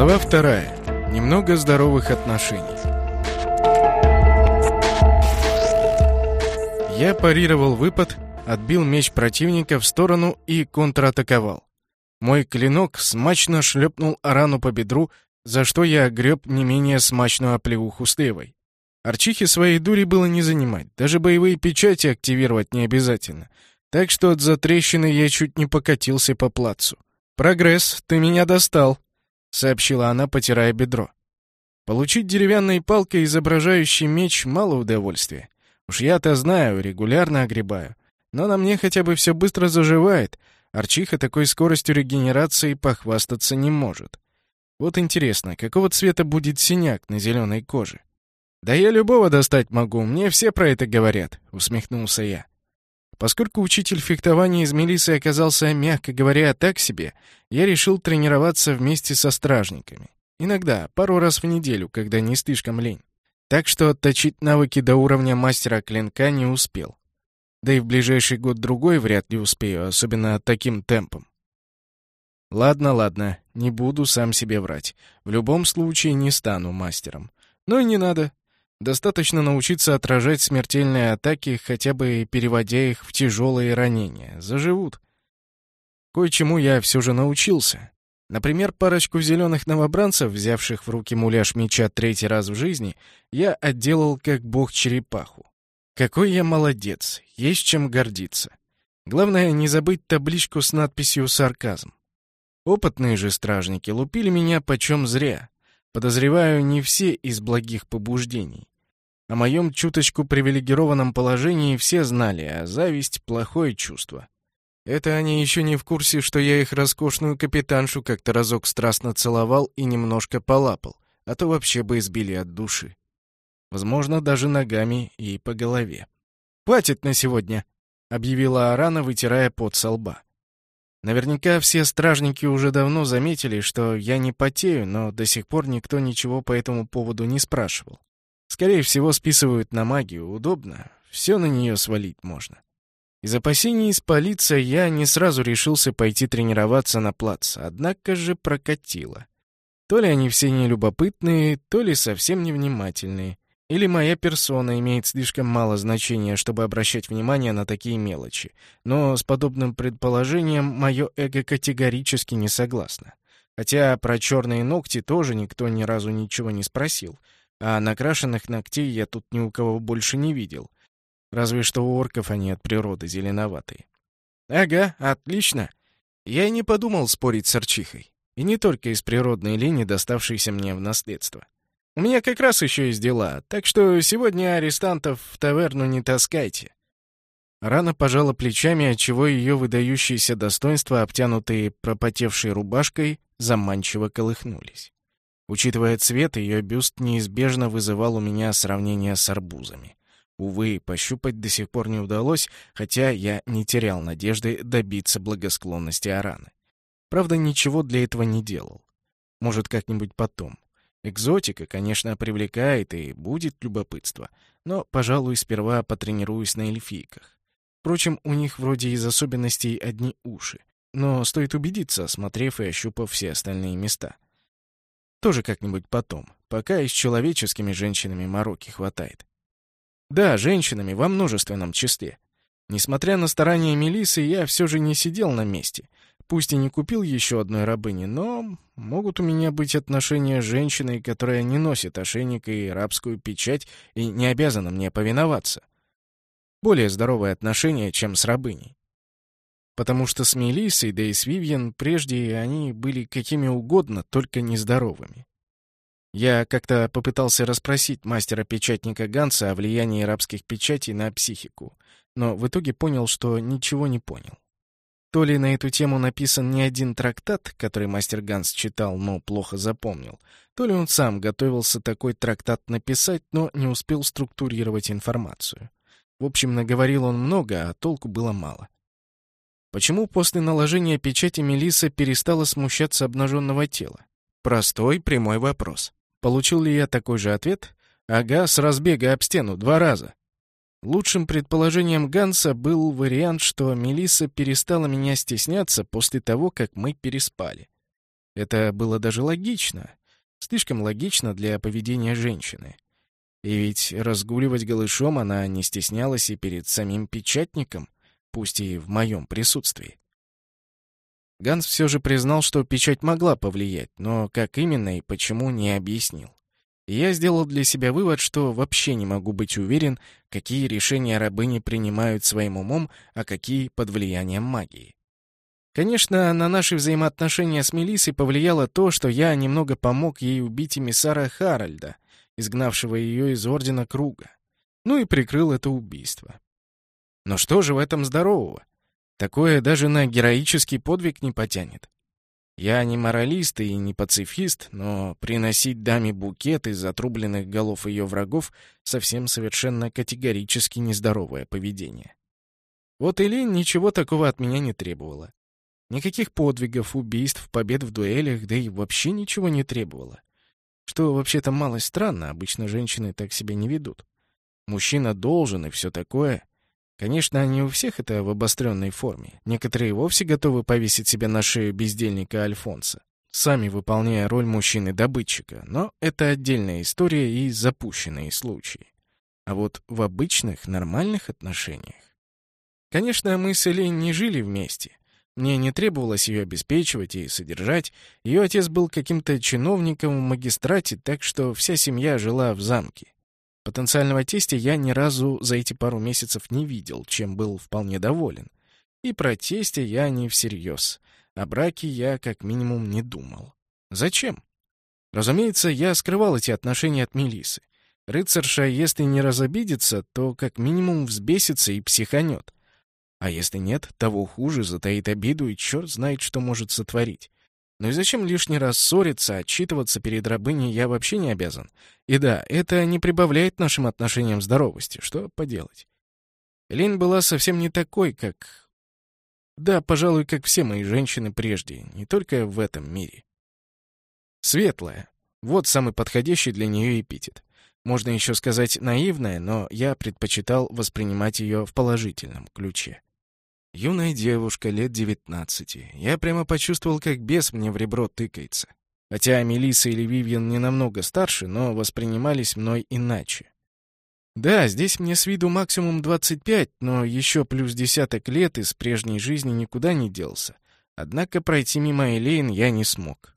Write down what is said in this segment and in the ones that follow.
Глава вторая. Немного здоровых отношений. Я парировал выпад, отбил меч противника в сторону и контратаковал. Мой клинок смачно шлепнул Арану по бедру, за что я греб не менее смачную оплеуху с левой. Арчихе своей дури было не занимать, даже боевые печати активировать не обязательно, так что от затрещины я чуть не покатился по плацу. «Прогресс, ты меня достал», — сообщила она, потирая бедро. Получить деревянной палкой изображающий меч — мало удовольствия. Уж я-то знаю, регулярно огребаю. Но на мне хотя бы все быстро заживает. Арчиха такой скоростью регенерации похвастаться не может. Вот интересно, какого цвета будет синяк на зеленой коже? «Да я любого достать могу, мне все про это говорят», — усмехнулся я. Поскольку учитель фехтования из милиции оказался, мягко говоря, так себе, я решил тренироваться вместе со стражниками. Иногда, пару раз в неделю, когда не слишком лень. Так что отточить навыки до уровня мастера клинка не успел. Да и в ближайший год-другой вряд ли успею, особенно таким темпом. Ладно, ладно, не буду сам себе врать. В любом случае не стану мастером. Но и не надо. Достаточно научиться отражать смертельные атаки, хотя бы переводя их в тяжелые ранения. Заживут. Кое-чему я все же научился. Например, парочку зеленых новобранцев, взявших в руки муляж меча третий раз в жизни, я отделал как бог черепаху. Какой я молодец, есть чем гордиться. Главное, не забыть табличку с надписью «Сарказм». Опытные же стражники лупили меня почем зря. Подозреваю, не все из благих побуждений. О моем чуточку привилегированном положении все знали, а зависть — плохое чувство. Это они еще не в курсе, что я их роскошную капитаншу как-то разок страстно целовал и немножко полапал, а то вообще бы избили от души. Возможно, даже ногами и по голове. «Хватит на сегодня!» — объявила Арана, вытирая пот со лба. Наверняка все стражники уже давно заметили, что я не потею, но до сих пор никто ничего по этому поводу не спрашивал. Скорее всего, списывают на магию. Удобно. Все на нее свалить можно. Из опасений спалиться я не сразу решился пойти тренироваться на плац, однако же прокатило. То ли они все нелюбопытные, то ли совсем невнимательные. Или моя персона имеет слишком мало значения, чтобы обращать внимание на такие мелочи. Но с подобным предположением мое эго категорически не согласно. Хотя про черные ногти тоже никто ни разу ничего не спросил — а накрашенных ногтей я тут ни у кого больше не видел. Разве что у орков они от природы зеленоватые. Ага, отлично. Я и не подумал спорить с Арчихой. И не только из природной линии, доставшейся мне в наследство. У меня как раз еще есть дела, так что сегодня арестантов в таверну не таскайте. Рана пожала плечами, отчего ее выдающиеся достоинства, обтянутые пропотевшей рубашкой, заманчиво колыхнулись. Учитывая цвет, ее бюст неизбежно вызывал у меня сравнение с арбузами. Увы, пощупать до сих пор не удалось, хотя я не терял надежды добиться благосклонности Араны. Правда, ничего для этого не делал. Может, как-нибудь потом. Экзотика, конечно, привлекает и будет любопытство, но, пожалуй, сперва потренируюсь на эльфийках. Впрочем, у них вроде из особенностей одни уши. Но стоит убедиться, осмотрев и ощупав все остальные места — тоже как-нибудь потом, пока и с человеческими женщинами мороки хватает. Да, женщинами во множественном числе. Несмотря на старания Мелисы, я все же не сидел на месте. Пусть и не купил еще одной рабыни, но могут у меня быть отношения с женщиной, которая не носит ошейник и рабскую печать и не обязана мне повиноваться. Более здоровые отношения, чем с рабыней потому что с Мелиссой, да и с Вивьен прежде они были какими угодно, только нездоровыми. Я как-то попытался расспросить мастера-печатника Ганса о влиянии рабских печатей на психику, но в итоге понял, что ничего не понял. То ли на эту тему написан не один трактат, который мастер Ганс читал, но плохо запомнил, то ли он сам готовился такой трактат написать, но не успел структурировать информацию. В общем, наговорил он много, а толку было мало. Почему после наложения печати Мелиса перестала смущаться обнаженного тела? Простой, прямой вопрос. Получил ли я такой же ответ? Ага, с разбега об стену, два раза. Лучшим предположением Ганса был вариант, что Мелиса перестала меня стесняться после того, как мы переспали. Это было даже логично. Слишком логично для поведения женщины. И ведь разгуливать голышом она не стеснялась и перед самим печатником, пусть и в моем присутствии. Ганс все же признал, что печать могла повлиять, но как именно и почему не объяснил. Я сделал для себя вывод, что вообще не могу быть уверен, какие решения рабыни принимают своим умом, а какие под влиянием магии. Конечно, на наши взаимоотношения с Мелиссой повлияло то, что я немного помог ей убить эмиссара Харальда, изгнавшего ее из Ордена Круга. Ну и прикрыл это убийство. Но что же в этом здорового? Такое даже на героический подвиг не потянет. Я не моралист и не пацифист, но приносить даме букет из отрубленных голов ее врагов совсем совершенно категорически нездоровое поведение. Вот Элин ничего такого от меня не требовала. Никаких подвигов, убийств, побед в дуэлях, да и вообще ничего не требовала. Что вообще-то малость странно, обычно женщины так себя не ведут. Мужчина должен и все такое. Конечно, не у всех это в обостренной форме. Некоторые вовсе готовы повесить себя на шею бездельника Альфонса, сами выполняя роль мужчины-добытчика. Но это отдельная история и запущенные случаи. А вот в обычных, нормальных отношениях... Конечно, мы с Элей не жили вместе. Мне не требовалось ее обеспечивать и содержать. Ее отец был каким-то чиновником в магистрате, так что вся семья жила в замке. Потенциального тестя я ни разу за эти пару месяцев не видел, чем был вполне доволен. И про тестя я не всерьез. О браке я как минимум не думал. Зачем? Разумеется, я скрывал эти отношения от Мелисы. Рыцарша, если не разобидится, то как минимум взбесится и психанет. А если нет, того хуже, затаит обиду и черт знает, что может сотворить. Ну и зачем лишний раз ссориться, отчитываться перед рабыней я вообще не обязан. И да, это не прибавляет нашим отношениям здоровости. Что поделать? Лин была совсем не такой, как... Да, пожалуй, как все мои женщины прежде, не только в этом мире. Светлая. Вот самый подходящий для нее эпитет. Можно еще сказать наивная, но я предпочитал воспринимать ее в положительном ключе. Юная девушка, лет девятнадцати. Я прямо почувствовал, как бес мне в ребро тыкается. Хотя Мелисса или Вивьен не намного старше, но воспринимались мной иначе. Да, здесь мне с виду максимум 25, но еще плюс десяток лет из прежней жизни никуда не делся. Однако пройти мимо Элейн я не смог.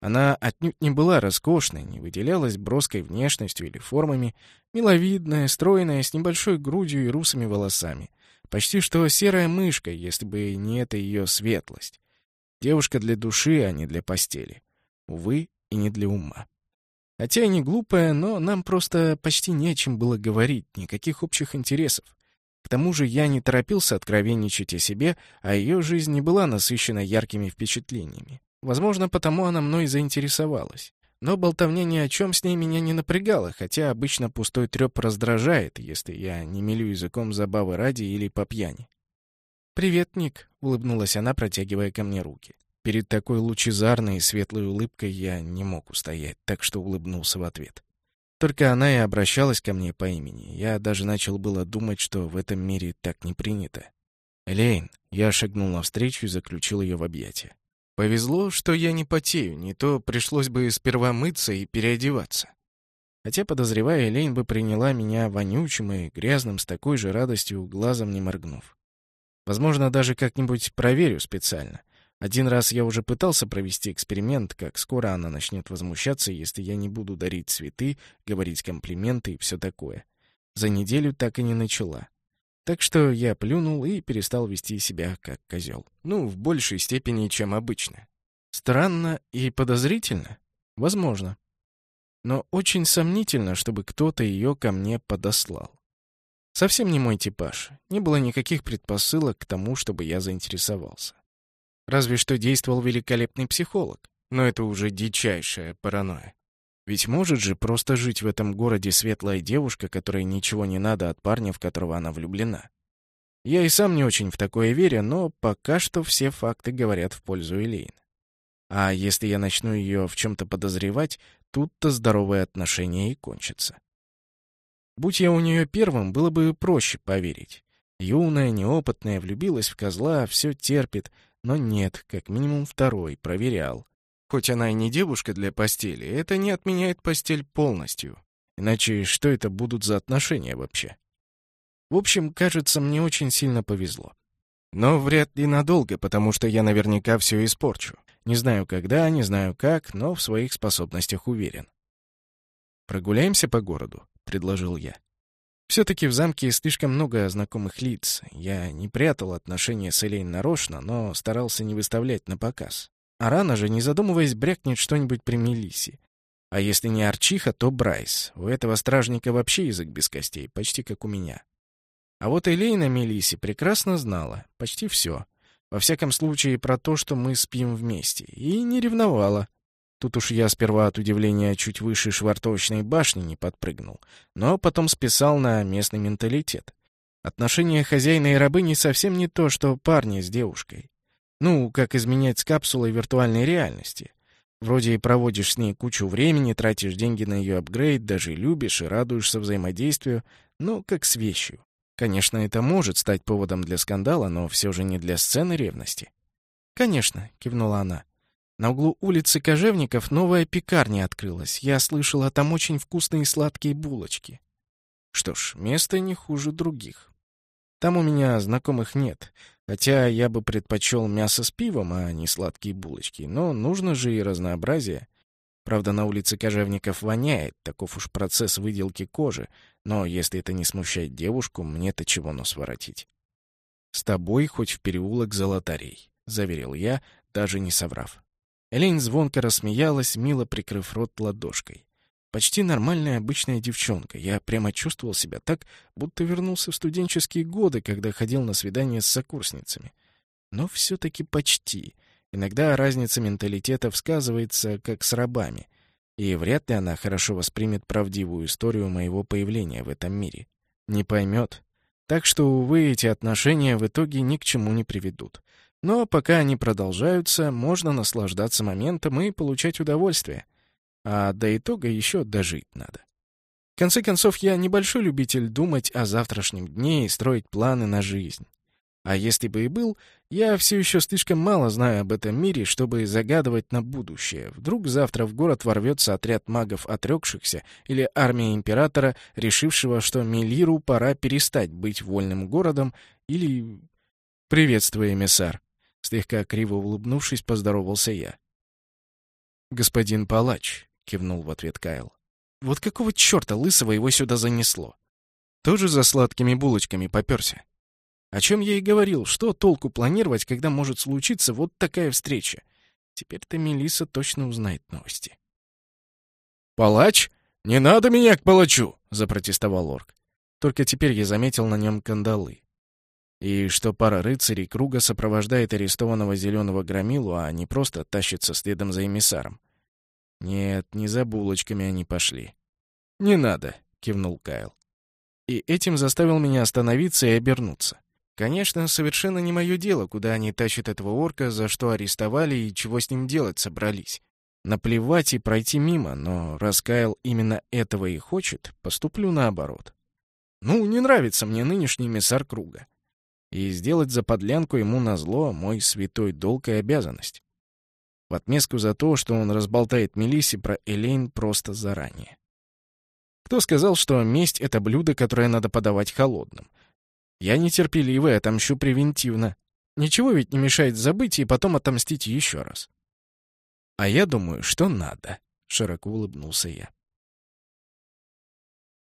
Она отнюдь не была роскошной, не выделялась броской внешностью или формами, миловидная, стройная, с небольшой грудью и русыми волосами. Почти что серая мышка, если бы не эта ее светлость. Девушка для души, а не для постели. Увы, и не для ума. Хотя и не глупая, но нам просто почти не о чем было говорить, никаких общих интересов. К тому же я не торопился откровенничать о себе, а ее жизнь не была насыщена яркими впечатлениями. Возможно, потому она мной заинтересовалась. Но болтовня ни о чем с ней меня не напрягала, хотя обычно пустой треп раздражает, если я не мелю языком забавы ради или по пьяни. «Привет, Ник», — улыбнулась она, протягивая ко мне руки. Перед такой лучезарной и светлой улыбкой я не мог устоять, так что улыбнулся в ответ. Только она и обращалась ко мне по имени. Я даже начал было думать, что в этом мире так не принято. «Элейн», — я шагнул навстречу и заключил ее в объятия. Повезло, что я не потею, не то пришлось бы сперва мыться и переодеваться. Хотя, подозревая, Элейн бы приняла меня вонючим и грязным с такой же радостью, глазом не моргнув. Возможно, даже как-нибудь проверю специально. Один раз я уже пытался провести эксперимент, как скоро она начнет возмущаться, если я не буду дарить цветы, говорить комплименты и все такое. За неделю так и не начала. Так что я плюнул и перестал вести себя как козел. Ну, в большей степени, чем обычно. Странно и подозрительно? Возможно. Но очень сомнительно, чтобы кто-то ее ко мне подослал. Совсем не мой типаж. Не было никаких предпосылок к тому, чтобы я заинтересовался. Разве что действовал великолепный психолог. Но это уже дичайшая паранойя. Ведь может же просто жить в этом городе светлая девушка, которой ничего не надо от парня, в которого она влюблена. Я и сам не очень в такое верю, но пока что все факты говорят в пользу Элейн. А если я начну ее в чем-то подозревать, тут-то здоровые отношения и кончатся. Будь я у нее первым, было бы проще поверить. Юная, неопытная, влюбилась в козла, все терпит, но нет, как минимум второй, проверял. Хоть она и не девушка для постели, это не отменяет постель полностью. Иначе что это будут за отношения вообще? В общем, кажется, мне очень сильно повезло. Но вряд ли надолго, потому что я наверняка все испорчу. Не знаю когда, не знаю как, но в своих способностях уверен. «Прогуляемся по городу», — предложил я. Все-таки в замке слишком много знакомых лиц. Я не прятал отношения с Элейн нарочно, но старался не выставлять на показ. А рано же, не задумываясь, брякнет что-нибудь при Мелиссе. А если не Арчиха, то Брайс. У этого стражника вообще язык без костей, почти как у меня. А вот Элейна Мелиссе прекрасно знала почти все. Во всяком случае, про то, что мы спим вместе. И не ревновала. Тут уж я сперва от удивления чуть выше швартовочной башни не подпрыгнул, но потом списал на местный менталитет. Отношения хозяина и рабыни совсем не то, что парни с девушкой. Ну, как изменять с капсулой виртуальной реальности. Вроде и проводишь с ней кучу времени, тратишь деньги на ее апгрейд, даже любишь и радуешься взаимодействию, но как с вещью. Конечно, это может стать поводом для скандала, но все же не для сцены ревности. «Конечно», — кивнула она. На углу улицы Кожевников новая пекарня открылась. Я слышала, там очень вкусные сладкие булочки. Что ж, место не хуже других. Там у меня знакомых нет, хотя я бы предпочел мясо с пивом, а не сладкие булочки. Но нужно же и разнообразие. Правда, на улице Кожевников воняет, таков уж процесс выделки кожи, но если это не смущает девушку, мне-то чего нос воротить. «С тобой хоть в переулок золотарей», — заверил я, даже не соврав. Элейн звонко рассмеялась, мило прикрыв рот ладошкой. Почти нормальная обычная девчонка. Я прямо чувствовал себя так, будто вернулся в студенческие годы, когда ходил на свидания с сокурсницами. Но все-таки почти. Иногда разница менталитетов сказывается, как с рабами. И вряд ли она хорошо воспримет правдивую историю моего появления в этом мире. Не поймет. Так что, увы, эти отношения в итоге ни к чему не приведут. Но пока они продолжаются, можно наслаждаться моментом и получать удовольствие. А до итога еще дожить надо. В конце концов, я небольшой любитель думать о завтрашнем дне и строить планы на жизнь. А если бы и был, я все еще слишком мало знаю об этом мире, чтобы загадывать на будущее. Вдруг завтра в город ворвется отряд магов отрекшихся или армия императора, решившего, что Мелиру пора перестать быть вольным городом, или... «Приветствую, эмиссар», Слегка криво улыбнувшись, поздоровался я. «Господин палач», — кивнул в ответ Кайл. «Вот какого черта лысого его сюда занесло? Тоже за сладкими булочками попёрся. О чем я и говорил, что толку планировать, когда может случиться вот такая встреча? Теперь-то Мелиса точно узнает новости». «Палач? Не надо меня к палачу!» — запротестовал орк. Только теперь я заметил на нем кандалы и что пара рыцарей круга сопровождает арестованного зеленого громилу, а не просто тащится следом за эмиссаром. Нет, не за булочками они пошли. «Не надо», — кивнул Кайл. И этим заставил меня остановиться и обернуться. Конечно, совершенно не мое дело, куда они тащат этого орка, за что арестовали и чего с ним делать собрались. Наплевать и пройти мимо, но раз Кайл именно этого и хочет, поступлю наоборот. Ну, не нравится мне нынешний эмиссар круга и сделать за подлянку ему назло мой святой долг и обязанность. В отместку за то, что он разболтает Мелиссе про Элейн просто заранее. Кто сказал, что месть — это блюдо, которое надо подавать холодным? Я нетерпеливый, отомщу превентивно. Ничего ведь не мешает забыть и потом отомстить еще раз. А я думаю, что надо, — широко улыбнулся я.